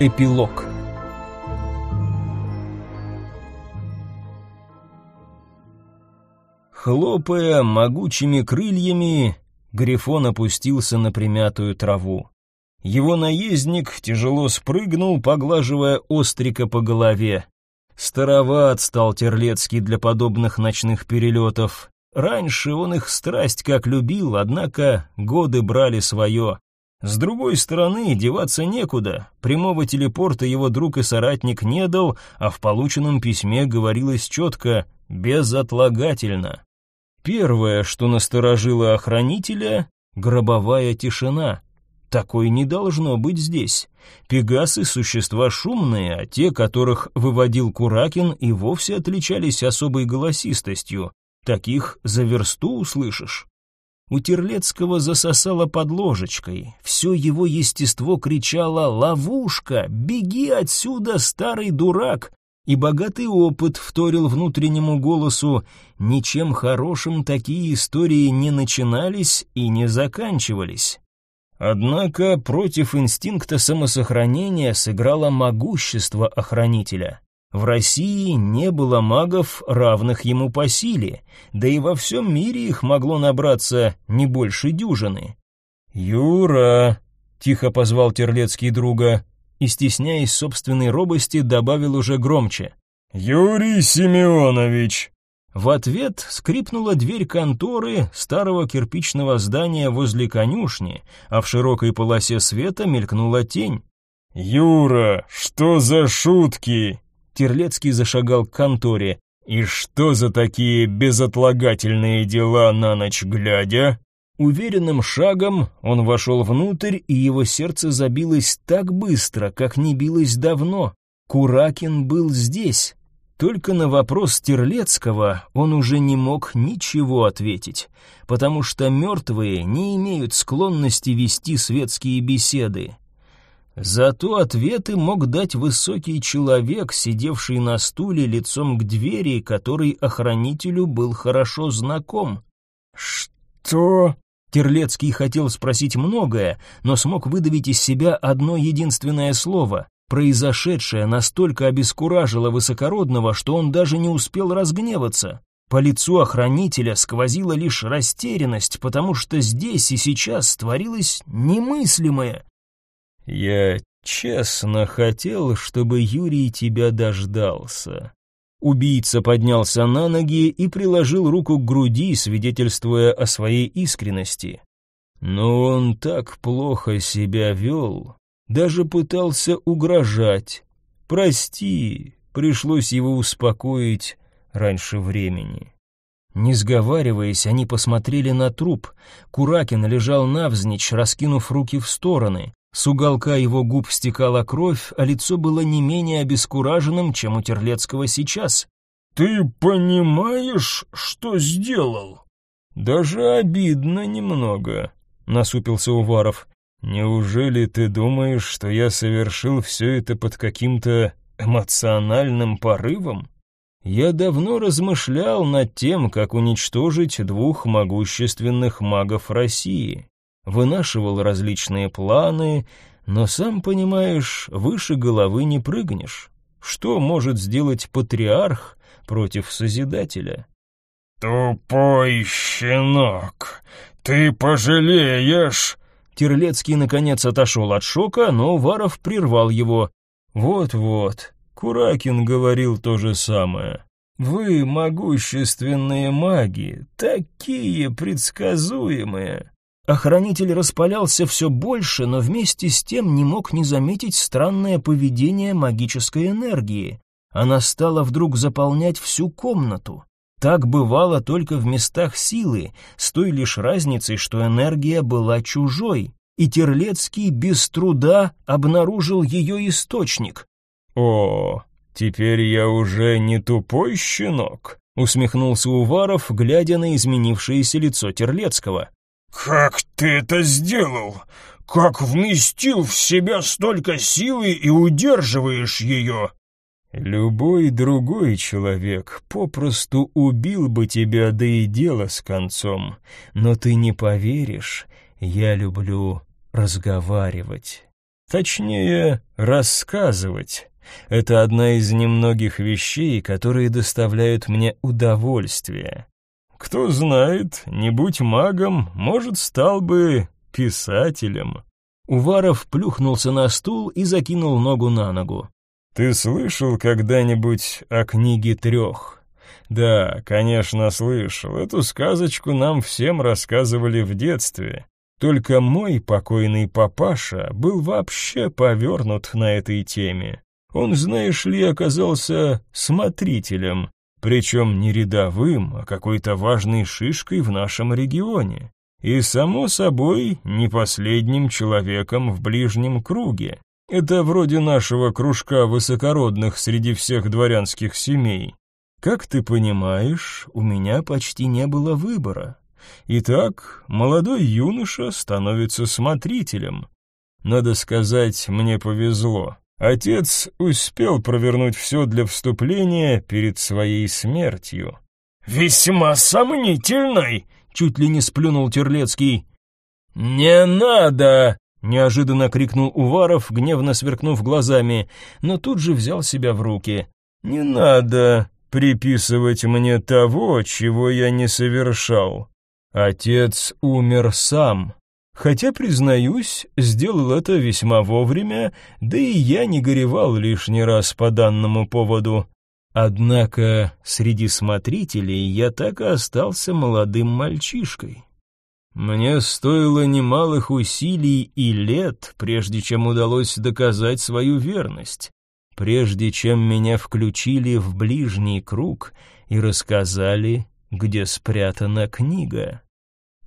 Эпилог Хлопая могучими крыльями, Грифон опустился на примятую траву. Его наездник тяжело спрыгнул, поглаживая острика по голове. Староват стал Терлецкий для подобных ночных перелетов. Раньше он их страсть как любил, однако годы брали свое. С другой стороны, деваться некуда. Прямого телепорта его друг и соратник не дал, а в полученном письме говорилось четко «безотлагательно». Первое, что насторожило охранителя — гробовая тишина. Такой не должно быть здесь. Пегасы — существа шумные, а те, которых выводил Куракин, и вовсе отличались особой голосистостью. Таких за версту услышишь. У Терлецкого засосало под ложечкой. Все его естество кричало «Ловушка! Беги отсюда, старый дурак!» И богатый опыт вторил внутреннему голосу «Ничем хорошим такие истории не начинались и не заканчивались». Однако против инстинкта самосохранения сыграло могущество охранителя. В России не было магов, равных ему по силе, да и во всем мире их могло набраться не больше дюжины. «Юра!» — тихо позвал Терлецкий друга и, стесняясь собственной робости, добавил уже громче. «Юрий Семенович!» В ответ скрипнула дверь конторы старого кирпичного здания возле конюшни, а в широкой полосе света мелькнула тень. «Юра, что за шутки?» Терлецкий зашагал к конторе. «И что за такие безотлагательные дела на ночь глядя?» Уверенным шагом он вошел внутрь, и его сердце забилось так быстро, как не билось давно. Куракин был здесь. Только на вопрос Терлецкого он уже не мог ничего ответить, потому что мертвые не имеют склонности вести светские беседы. Зато ответы мог дать высокий человек, сидевший на стуле лицом к двери, который охранителю был хорошо знаком. «Что?» Терлецкий хотел спросить многое, но смог выдавить из себя одно единственное слово. Произошедшее настолько обескуражило высокородного, что он даже не успел разгневаться. По лицу охранителя сквозила лишь растерянность, потому что здесь и сейчас творилось немыслимое. «Я честно хотел, чтобы Юрий тебя дождался». Убийца поднялся на ноги и приложил руку к груди, свидетельствуя о своей искренности. Но он так плохо себя вел, даже пытался угрожать. «Прости», пришлось его успокоить раньше времени. Не сговариваясь, они посмотрели на труп. Куракин лежал навзничь, раскинув руки в стороны. С уголка его губ стекала кровь, а лицо было не менее обескураженным, чем у Терлецкого сейчас. «Ты понимаешь, что сделал?» «Даже обидно немного», — насупился Уваров. «Неужели ты думаешь, что я совершил все это под каким-то эмоциональным порывом?» Я давно размышлял над тем, как уничтожить двух могущественных магов России вынашивал различные планы, но сам понимаешь, выше головы не прыгнешь. Что может сделать патриарх против Созидателя? «Тупой щенок! Ты пожалеешь!» Терлецкий наконец отошел от шока, но Уваров прервал его. «Вот-вот, Куракин говорил то же самое. Вы, могущественные маги, такие предсказуемые. Охранитель распалялся все больше, но вместе с тем не мог не заметить странное поведение магической энергии. Она стала вдруг заполнять всю комнату. Так бывало только в местах силы, с той лишь разницей, что энергия была чужой, и Терлецкий без труда обнаружил ее источник. «О, теперь я уже не тупой щенок», — усмехнулся Уваров, глядя на изменившееся лицо Терлецкого. «Как ты это сделал? Как вместил в себя столько силы и удерживаешь ее?» «Любой другой человек попросту убил бы тебя, да и дело с концом. Но ты не поверишь, я люблю разговаривать». Точнее, рассказывать. Это одна из немногих вещей, которые доставляют мне удовольствие. Кто знает, не будь магом, может, стал бы писателем. Уваров плюхнулся на стул и закинул ногу на ногу. Ты слышал когда-нибудь о книге трех? Да, конечно, слышал. Эту сказочку нам всем рассказывали в детстве. Только мой покойный папаша был вообще повернут на этой теме. Он, знаешь ли, оказался смотрителем, причем не рядовым, а какой-то важной шишкой в нашем регионе. И, само собой, не последним человеком в ближнем круге. Это вроде нашего кружка высокородных среди всех дворянских семей. Как ты понимаешь, у меня почти не было выбора. Итак, молодой юноша становится смотрителем. Надо сказать, мне повезло. Отец успел провернуть все для вступления перед своей смертью. «Весьма сомнительный!» — чуть ли не сплюнул Терлецкий. «Не надо!» — неожиданно крикнул Уваров, гневно сверкнув глазами, но тут же взял себя в руки. «Не надо приписывать мне того, чего я не совершал. Отец умер сам, Хотя, признаюсь, сделал это весьма вовремя, да и я не горевал лишний раз по данному поводу. Однако среди смотрителей я так и остался молодым мальчишкой. Мне стоило немалых усилий и лет, прежде чем удалось доказать свою верность, прежде чем меня включили в ближний круг и рассказали, где спрятана книга.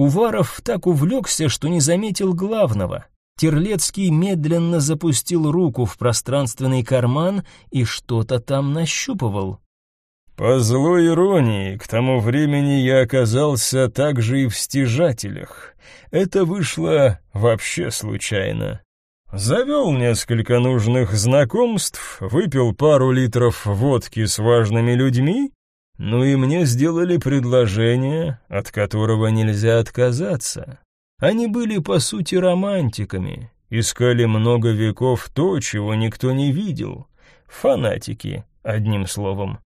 Уваров так увлекся, что не заметил главного. Терлецкий медленно запустил руку в пространственный карман и что-то там нащупывал. По злой иронии, к тому времени я оказался также и в стяжателях. Это вышло вообще случайно. Завел несколько нужных знакомств, выпил пару литров водки с важными людьми ну и мне сделали предложение, от которого нельзя отказаться. Они были, по сути, романтиками, искали много веков то, чего никто не видел. Фанатики, одним словом.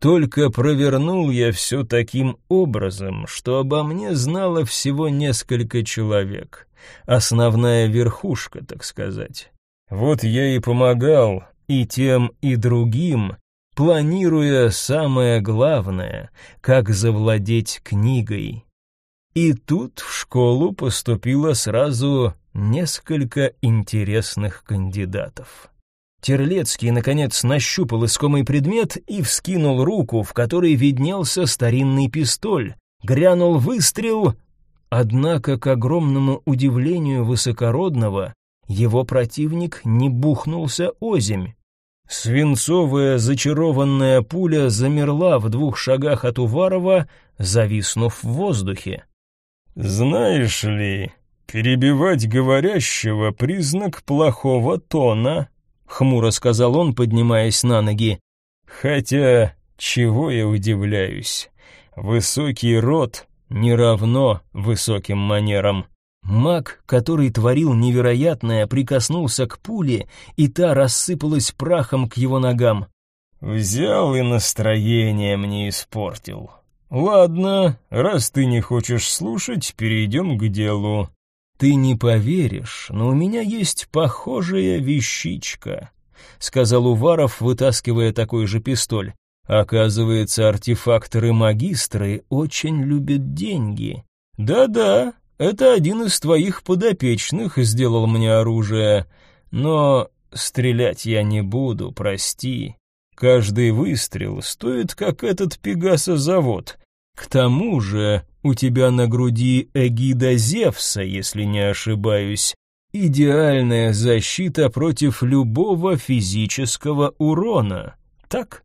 Только провернул я все таким образом, что обо мне знало всего несколько человек. Основная верхушка, так сказать. Вот я и помогал и тем, и другим, планируя самое главное, как завладеть книгой. И тут в школу поступило сразу несколько интересных кандидатов. Терлецкий, наконец, нащупал искомый предмет и вскинул руку, в которой виднелся старинный пистоль. Грянул выстрел, однако, к огромному удивлению высокородного, его противник не бухнулся озимь. Свинцовая зачарованная пуля замерла в двух шагах от Уварова, зависнув в воздухе. «Знаешь ли, перебивать говорящего — признак плохого тона», — хмуро сказал он, поднимаясь на ноги. «Хотя, чего я удивляюсь, высокий рот не равно высоким манерам». Маг, который творил невероятное, прикоснулся к пуле, и та рассыпалась прахом к его ногам. «Взял и настроение мне испортил. Ладно, раз ты не хочешь слушать, перейдем к делу. Ты не поверишь, но у меня есть похожая вещичка», — сказал Уваров, вытаскивая такой же пистоль. «Оказывается, артефакторы-магистры очень любят деньги». «Да-да, это один из твоих подопечных сделал мне оружие, но стрелять я не буду, прости. Каждый выстрел стоит, как этот Пегасозавод. К тому же у тебя на груди эгида Зевса, если не ошибаюсь. Идеальная защита против любого физического урона. Так?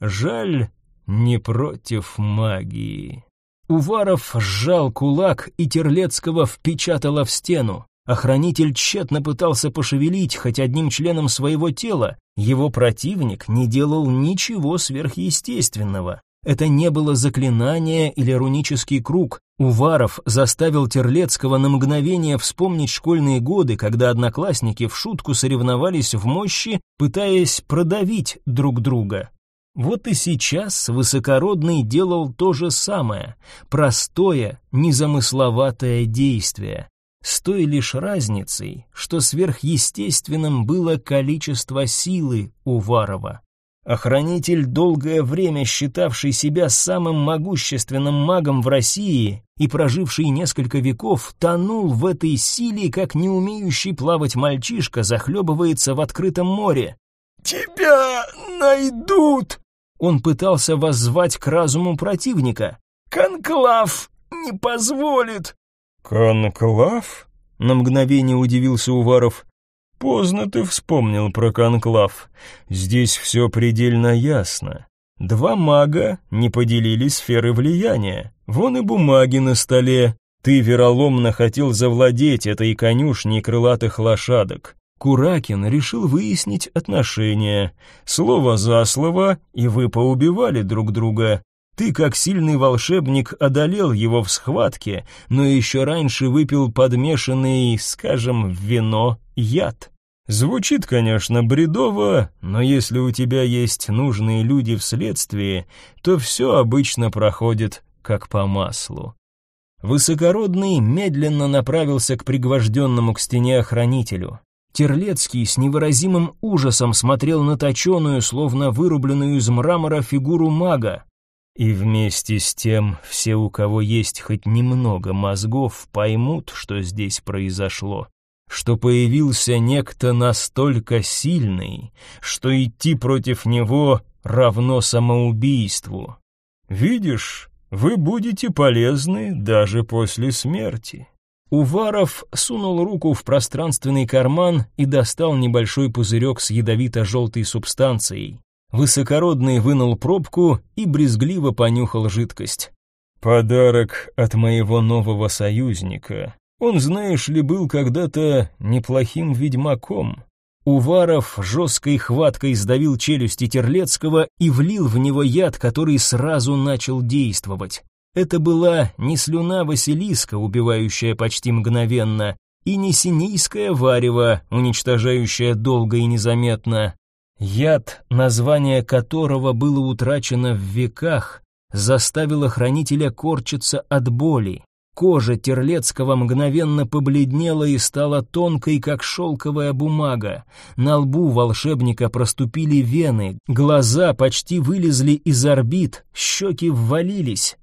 Жаль, не против магии. Уваров сжал кулак, и Терлецкого впечатало в стену. Охранитель тщетно пытался пошевелить хоть одним членом своего тела. Его противник не делал ничего сверхъестественного. Это не было заклинание или рунический круг. Уваров заставил Терлецкого на мгновение вспомнить школьные годы, когда одноклассники в шутку соревновались в мощи, пытаясь продавить друг друга. Вот и сейчас Высокородный делал то же самое, простое, незамысловатое действие, с той лишь разницей, что сверхъестественным было количество силы Уварова. Охранитель, долгое время считавший себя самым могущественным магом в России и проживший несколько веков, тонул в этой силе, как не умеющий плавать мальчишка захлебывается в открытом море. «Тебя найдут!» Он пытался воззвать к разуму противника. «Конклав не позволит!» «Конклав?» — на мгновение удивился Уваров. Поздно ты вспомнил про конклав. Здесь все предельно ясно. Два мага не поделили сферы влияния. Вон и бумаги на столе. Ты вероломно хотел завладеть этой конюшней крылатых лошадок. Куракин решил выяснить отношения. Слово за слово, и вы поубивали друг друга. Ты, как сильный волшебник, одолел его в схватке, но еще раньше выпил подмешанный, скажем, в вино яд. Звучит, конечно, бредово, но если у тебя есть нужные люди в следствии, то все обычно проходит как по маслу. Высокородный медленно направился к пригвожденному к стене охранителю. Терлецкий с невыразимым ужасом смотрел на точеную, словно вырубленную из мрамора фигуру мага. И вместе с тем все, у кого есть хоть немного мозгов, поймут, что здесь произошло что появился некто настолько сильный, что идти против него равно самоубийству. Видишь, вы будете полезны даже после смерти. Уваров сунул руку в пространственный карман и достал небольшой пузырек с ядовито-желтой субстанцией. Высокородный вынул пробку и брезгливо понюхал жидкость. «Подарок от моего нового союзника», он, знаешь ли, был когда-то неплохим ведьмаком. Уваров жесткой хваткой сдавил челюсти Терлецкого и влил в него яд, который сразу начал действовать. Это была не слюна Василиска, убивающая почти мгновенно, и не синийское варево, уничтожающее долго и незаметно. Яд, название которого было утрачено в веках, заставило хранителя корчиться от боли. Кожа Терлецкого мгновенно побледнела и стала тонкой, как шелковая бумага. На лбу волшебника проступили вены, глаза почти вылезли из орбит, щеки ввалились.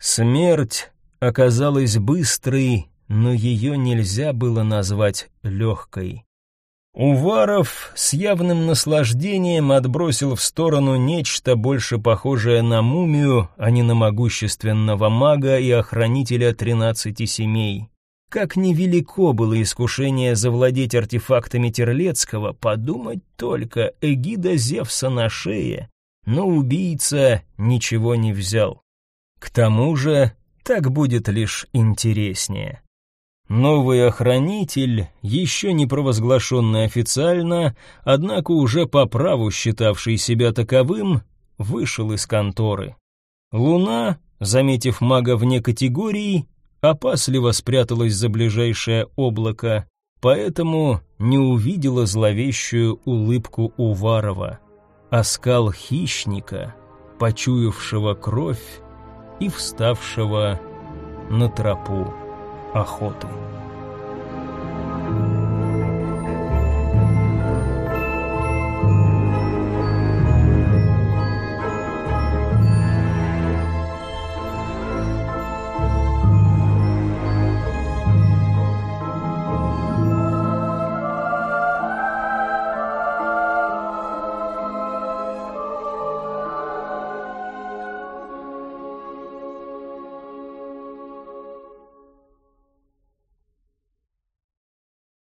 Смерть оказалась быстрой, но ее нельзя было назвать легкой. Уваров с явным наслаждением отбросил в сторону нечто больше похожее на мумию, а не на могущественного мага и охранителя тринадцати семей. Как невелико было искушение завладеть артефактами Терлецкого, подумать только, эгида Зевса на шее, но убийца ничего не взял. К тому же, так будет лишь интереснее. Новый охранитель, еще не провозглашенный официально, однако уже по праву считавший себя таковым, вышел из конторы. Луна, заметив мага вне категории, опасливо спряталась за ближайшее облако, поэтому не увидела зловещую улыбку Уварова, оскал хищника, почуявшего кровь и вставшего на тропу охоты.